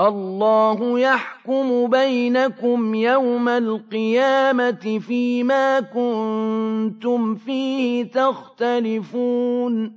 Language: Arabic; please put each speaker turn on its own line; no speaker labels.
الله يحكم بينكم يوم القيامة فيما كنتم فيه تختلفون.